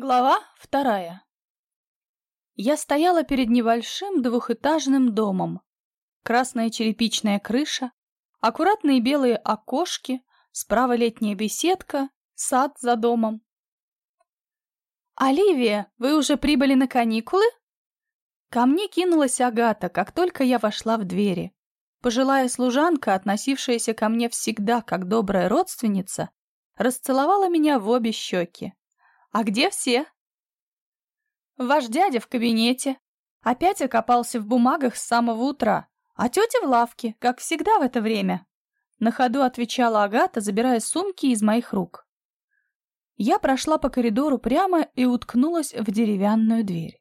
Глава вторая. Я стояла перед небольшим двухэтажным домом. Красная черепичная крыша, аккуратные белые окошки, справа летняя беседка, сад за домом. «Оливия, вы уже прибыли на каникулы?» Ко мне кинулась Агата, как только я вошла в двери. Пожилая служанка, относившаяся ко мне всегда как добрая родственница, расцеловала меня в обе щеки. «А где все?» «Ваш дядя в кабинете. Опять окопался в бумагах с самого утра, а тетя в лавке, как всегда в это время». На ходу отвечала Агата, забирая сумки из моих рук. Я прошла по коридору прямо и уткнулась в деревянную дверь.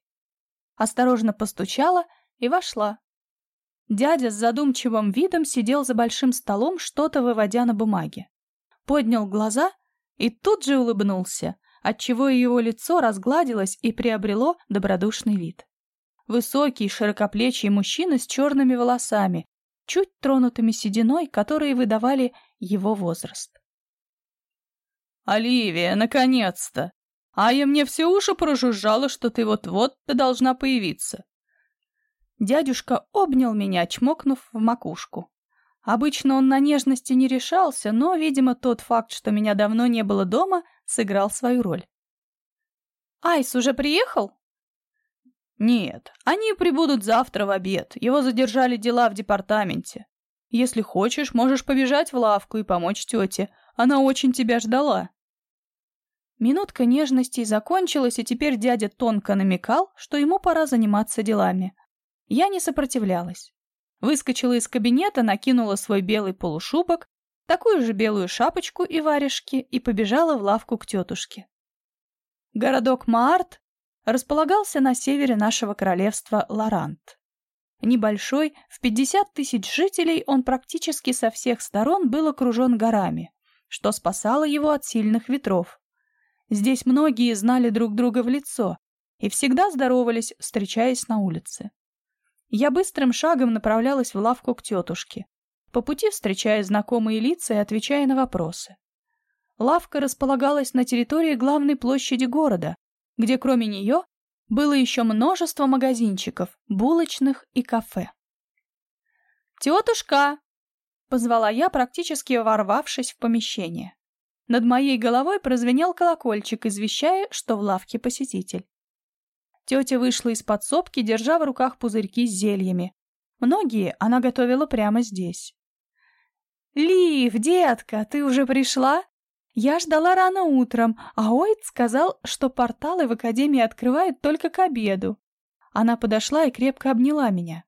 Осторожно постучала и вошла. Дядя с задумчивым видом сидел за большим столом, что-то выводя на бумаге. Поднял глаза и тут же улыбнулся, отчего его лицо разгладилось и приобрело добродушный вид. Высокий, широкоплечий мужчина с черными волосами, чуть тронутыми сединой, которые выдавали его возраст. «Оливия, наконец-то! А я мне все уши прожужжала, что ты вот-вот должна появиться». Дядюшка обнял меня, чмокнув в макушку. Обычно он на нежности не решался, но, видимо, тот факт, что меня давно не было дома, сыграл свою роль. «Айс уже приехал?» «Нет, они прибудут завтра в обед. Его задержали дела в департаменте. Если хочешь, можешь побежать в лавку и помочь тете. Она очень тебя ждала». Минутка нежностей закончилась, и теперь дядя тонко намекал, что ему пора заниматься делами. Я не сопротивлялась. Выскочила из кабинета, накинула свой белый полушубок, такую же белую шапочку и варежки и побежала в лавку к тетушке. Городок Маарт располагался на севере нашего королевства Лорант. Небольшой, в 50 тысяч жителей, он практически со всех сторон был окружен горами, что спасало его от сильных ветров. Здесь многие знали друг друга в лицо и всегда здоровались, встречаясь на улице. Я быстрым шагом направлялась в лавку к тетушке, по пути встречая знакомые лица и отвечая на вопросы. Лавка располагалась на территории главной площади города, где кроме нее было еще множество магазинчиков, булочных и кафе. «Тетушка!» — позвала я, практически ворвавшись в помещение. Над моей головой прозвенел колокольчик, извещая, что в лавке посетитель. Тетя вышла из подсобки, держа в руках пузырьки с зельями. Многие она готовила прямо здесь. «Лив, детка, ты уже пришла? Я ждала рано утром, а Ойд сказал, что порталы в Академии открывают только к обеду». Она подошла и крепко обняла меня.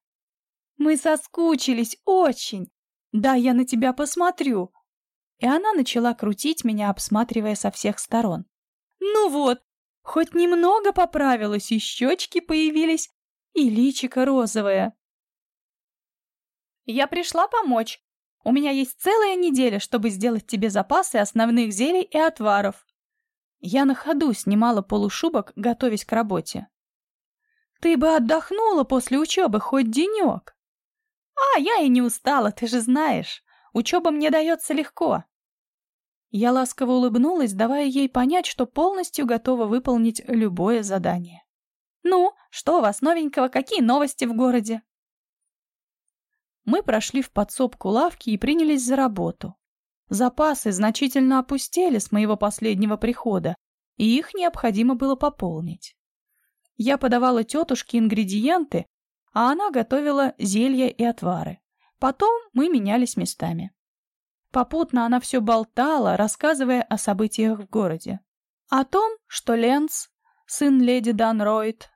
«Мы соскучились очень. Да, я на тебя посмотрю». И она начала крутить меня, обсматривая со всех сторон. «Ну вот, Хоть немного поправилась, и щечки появились, и личико розовое. Я пришла помочь. У меня есть целая неделя, чтобы сделать тебе запасы основных зелий и отваров. Я на ходу снимала полушубок, готовясь к работе. Ты бы отдохнула после учебы хоть денек. А, я и не устала, ты же знаешь. Учеба мне дается легко. Я ласково улыбнулась, давая ей понять, что полностью готова выполнить любое задание. «Ну, что у вас новенького? Какие новости в городе?» Мы прошли в подсобку лавки и принялись за работу. Запасы значительно опустели с моего последнего прихода, и их необходимо было пополнить. Я подавала тетушке ингредиенты, а она готовила зелья и отвары. Потом мы менялись местами. Попутно она все болтала, рассказывая о событиях в городе. О том, что Ленц, сын леди Дан Ройд,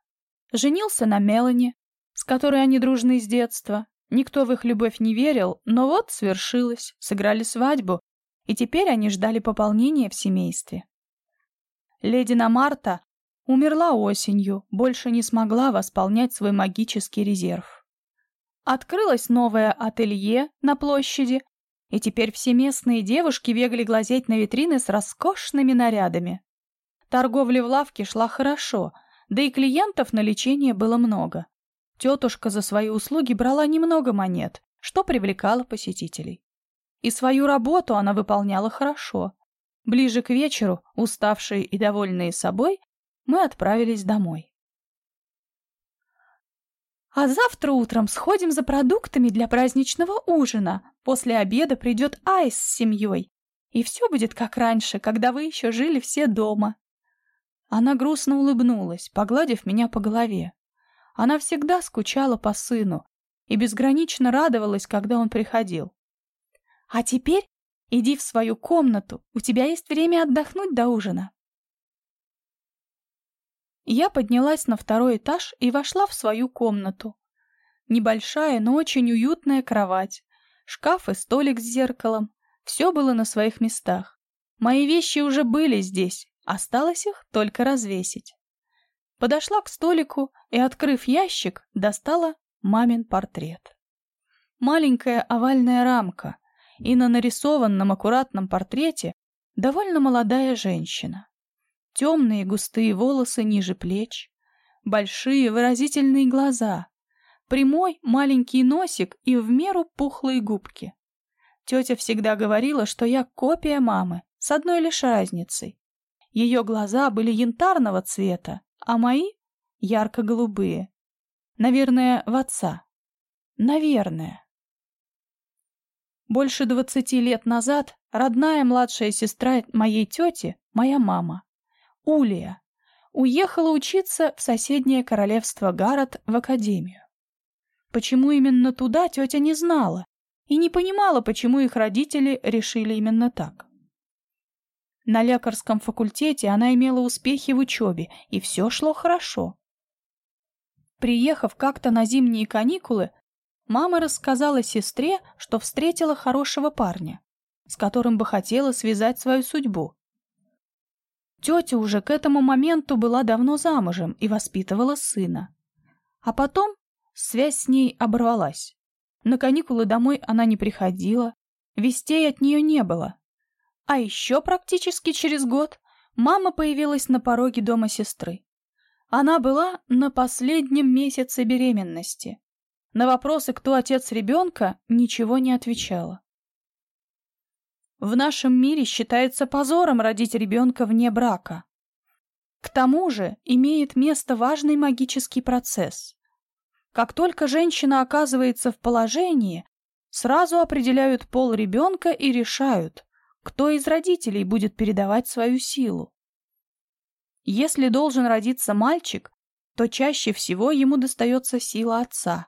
женился на Мелани, с которой они дружны с детства. Никто в их любовь не верил, но вот свершилось, сыграли свадьбу, и теперь они ждали пополнения в семействе. Леди Намарта умерла осенью, больше не смогла восполнять свой магический резерв. Открылось новое ателье на площади, и теперь все местные девушки бегали глазеть на витрины с роскошными нарядами. Торговля в лавке шла хорошо, да и клиентов на лечение было много. Тетушка за свои услуги брала немного монет, что привлекало посетителей. И свою работу она выполняла хорошо. Ближе к вечеру, уставшие и довольные собой, мы отправились домой. А завтра утром сходим за продуктами для праздничного ужина. После обеда придет Айс с семьей. И все будет как раньше, когда вы еще жили все дома. Она грустно улыбнулась, погладив меня по голове. Она всегда скучала по сыну и безгранично радовалась, когда он приходил. А теперь иди в свою комнату, у тебя есть время отдохнуть до ужина. Я поднялась на второй этаж и вошла в свою комнату. Небольшая, но очень уютная кровать, шкаф и столик с зеркалом. Все было на своих местах. Мои вещи уже были здесь, осталось их только развесить. Подошла к столику и, открыв ящик, достала мамин портрет. Маленькая овальная рамка, и на нарисованном аккуратном портрете довольно молодая женщина. Темные густые волосы ниже плеч, большие выразительные глаза, прямой маленький носик и в меру пухлые губки. Тетя всегда говорила, что я копия мамы, с одной лишь разницей. Ее глаза были янтарного цвета, а мои — ярко-голубые. Наверное, в отца. Наверное. Больше двадцати лет назад родная младшая сестра моей тети, моя мама, Улия, уехала учиться в соседнее королевство Гаррет в академию. Почему именно туда, тетя не знала и не понимала, почему их родители решили именно так. На лекарском факультете она имела успехи в учебе, и все шло хорошо. Приехав как-то на зимние каникулы, мама рассказала сестре, что встретила хорошего парня, с которым бы хотела связать свою судьбу. Тетя уже к этому моменту была давно замужем и воспитывала сына. А потом связь с ней оборвалась. На каникулы домой она не приходила, вестей от нее не было. А еще практически через год мама появилась на пороге дома сестры. Она была на последнем месяце беременности. На вопросы, кто отец ребенка, ничего не отвечала. В нашем мире считается позором родить ребенка вне брака. К тому же имеет место важный магический процесс. Как только женщина оказывается в положении, сразу определяют пол ребенка и решают, кто из родителей будет передавать свою силу. Если должен родиться мальчик, то чаще всего ему достается сила отца.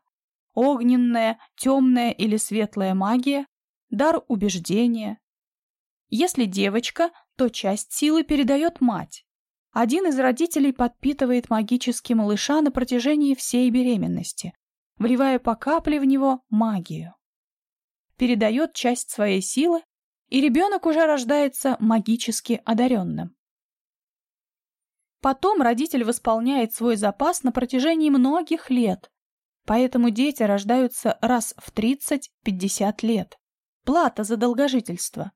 Огненная, темная или светлая магия, дар убеждения, если девочка, то часть силы передает мать. Один из родителей подпитывает магически малыша на протяжении всей беременности, вливая по капле в него магию. Передает часть своей силы, и ребенок уже рождается магически одаренным. Потом родитель восполняет свой запас на протяжении многих лет, поэтому дети рождаются раз в 30-50 лет. Плата за долгожительство.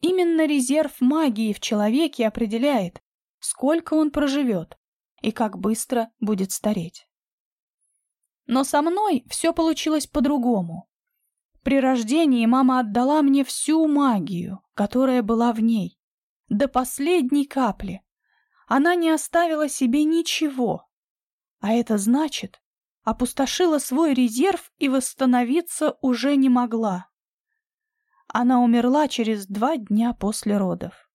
Именно резерв магии в человеке определяет, сколько он проживет и как быстро будет стареть. Но со мной все получилось по-другому. При рождении мама отдала мне всю магию, которая была в ней, до последней капли. Она не оставила себе ничего. А это значит, опустошила свой резерв и восстановиться уже не могла. Она умерла через два дня после родов.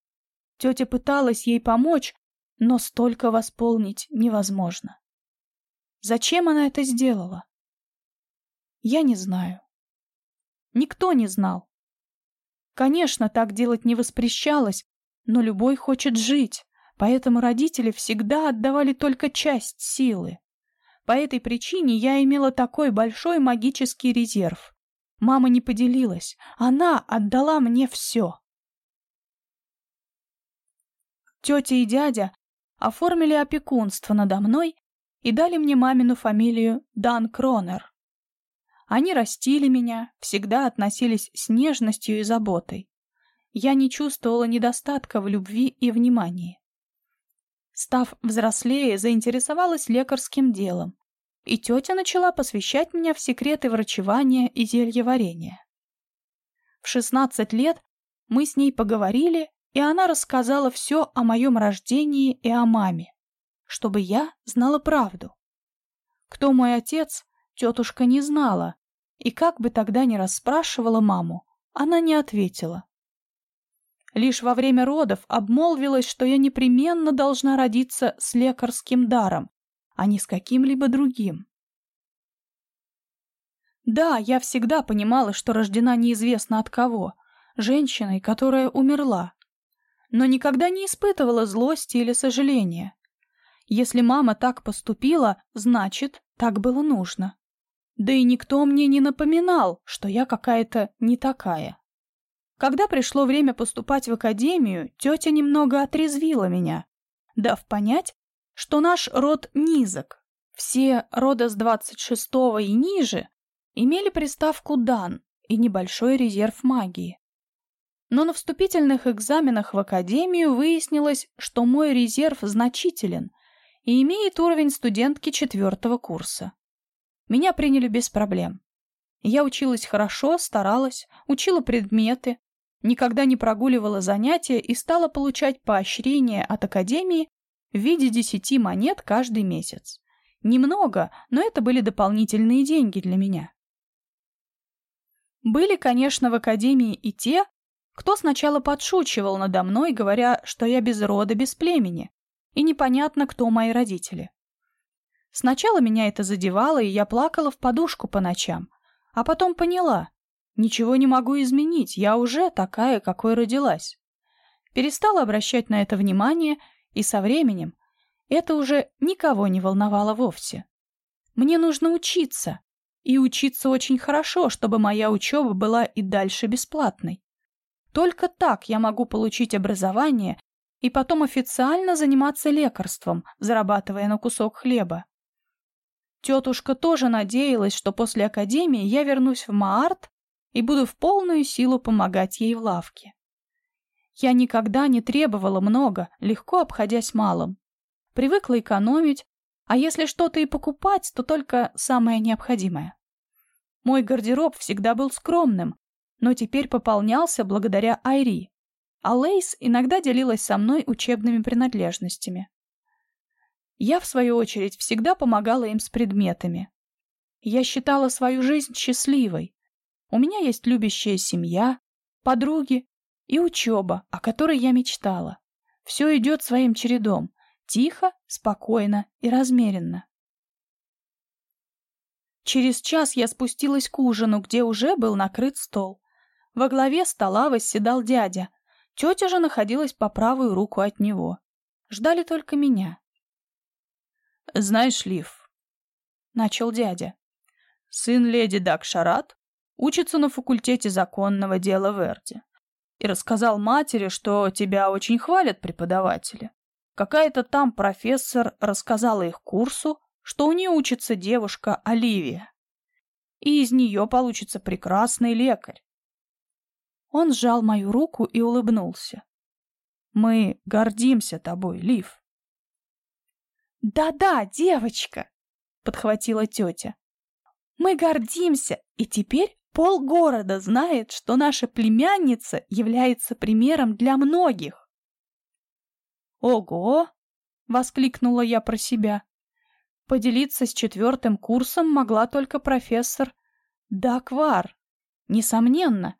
Тетя пыталась ей помочь, но столько восполнить невозможно. Зачем она это сделала? Я не знаю. Никто не знал. Конечно, так делать не воспрещалось, но любой хочет жить, поэтому родители всегда отдавали только часть силы. По этой причине я имела такой большой магический резерв. Мама не поделилась. Она отдала мне все. Тетя и дядя оформили опекунство надо мной и дали мне мамину фамилию Дан Кронер. Они растили меня, всегда относились с нежностью и заботой. Я не чувствовала недостатка в любви и внимании. Став взрослее, заинтересовалась лекарским делом и тетя начала посвящать меня в секреты врачевания и зельеварения. В 16 лет мы с ней поговорили и она рассказала все о моем рождении и о маме, чтобы я знала правду. Кто мой отец, тетушка не знала, и как бы тогда ни расспрашивала маму, она не ответила. Лишь во время родов обмолвилась, что я непременно должна родиться с лекарским даром, а не с каким-либо другим. Да, я всегда понимала, что рождена неизвестно от кого, женщиной, которая умерла, но никогда не испытывала злости или сожаления. Если мама так поступила, значит, так было нужно. Да и никто мне не напоминал, что я какая-то не такая. Когда пришло время поступать в академию, тетя немного отрезвила меня, дав понять, что наш род низок. Все рода с 26 и ниже имели приставку «дан» и небольшой резерв магии. Но на вступительных экзаменах в академию выяснилось, что мой резерв значителен и имеет уровень студентки четвертого курса. Меня приняли без проблем. Я училась хорошо, старалась, учила предметы, никогда не прогуливала занятия и стала получать поощрение от академии в виде десяти монет каждый месяц. Немного, но это были дополнительные деньги для меня. Были, конечно, в академии и те, кто сначала подшучивал надо мной, говоря, что я без рода, без племени, и непонятно, кто мои родители. Сначала меня это задевало, и я плакала в подушку по ночам, а потом поняла, Ничего не могу изменить, я уже такая, какой родилась. Перестала обращать на это внимание, и со временем это уже никого не волновало вовсе. Мне нужно учиться, и учиться очень хорошо, чтобы моя учеба была и дальше бесплатной. Только так я могу получить образование и потом официально заниматься лекарством, зарабатывая на кусок хлеба. Тетушка тоже надеялась, что после академии я вернусь в Маарт и буду в полную силу помогать ей в лавке. Я никогда не требовала много, легко обходясь малым. Привыкла экономить, а если что-то и покупать, то только самое необходимое. Мой гардероб всегда был скромным, но теперь пополнялся благодаря Айри, а Лейс иногда делилась со мной учебными принадлежностями. Я, в свою очередь, всегда помогала им с предметами. Я считала свою жизнь счастливой, у меня есть любящая семья, подруги и учеба, о которой я мечтала. Все идет своим чередом, тихо, спокойно и размеренно. Через час я спустилась к ужину, где уже был накрыт стол. Во главе стола восседал дядя. Тетя же находилась по правую руку от него. Ждали только меня. «Знаешь, Лив», — начал дядя, — «сын леди Дакшарат Учится на факультете законного дела Верди. И рассказал матери, что тебя очень хвалят преподаватели. Какая-то там профессор рассказала их курсу, что у нее учится девушка Оливия. И из нее получится прекрасный лекарь. Он сжал мою руку и улыбнулся. Мы гордимся тобой, Лив. «Да-да, девочка!» — подхватила тетя. «Мы гордимся, и теперь Полгорода знает, что наша племянница является примером для многих. «Ого!» — воскликнула я про себя. Поделиться с четвертым курсом могла только профессор Даквар. Несомненно,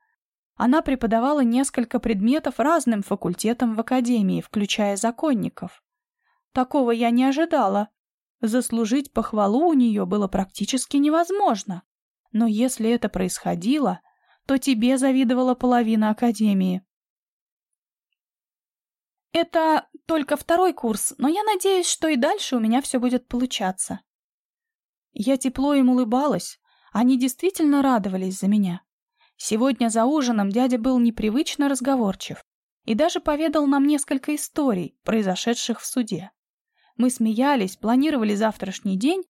она преподавала несколько предметов разным факультетам в академии, включая законников. Такого я не ожидала. Заслужить похвалу у нее было практически невозможно. Но если это происходило, то тебе завидовала половина Академии. Это только второй курс, но я надеюсь, что и дальше у меня все будет получаться. Я тепло им улыбалась, они действительно радовались за меня. Сегодня за ужином дядя был непривычно разговорчив и даже поведал нам несколько историй, произошедших в суде. Мы смеялись, планировали завтрашний день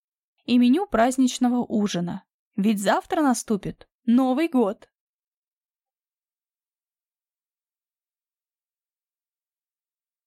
и меню праздничного ужина. Ведь завтра наступит Новый год.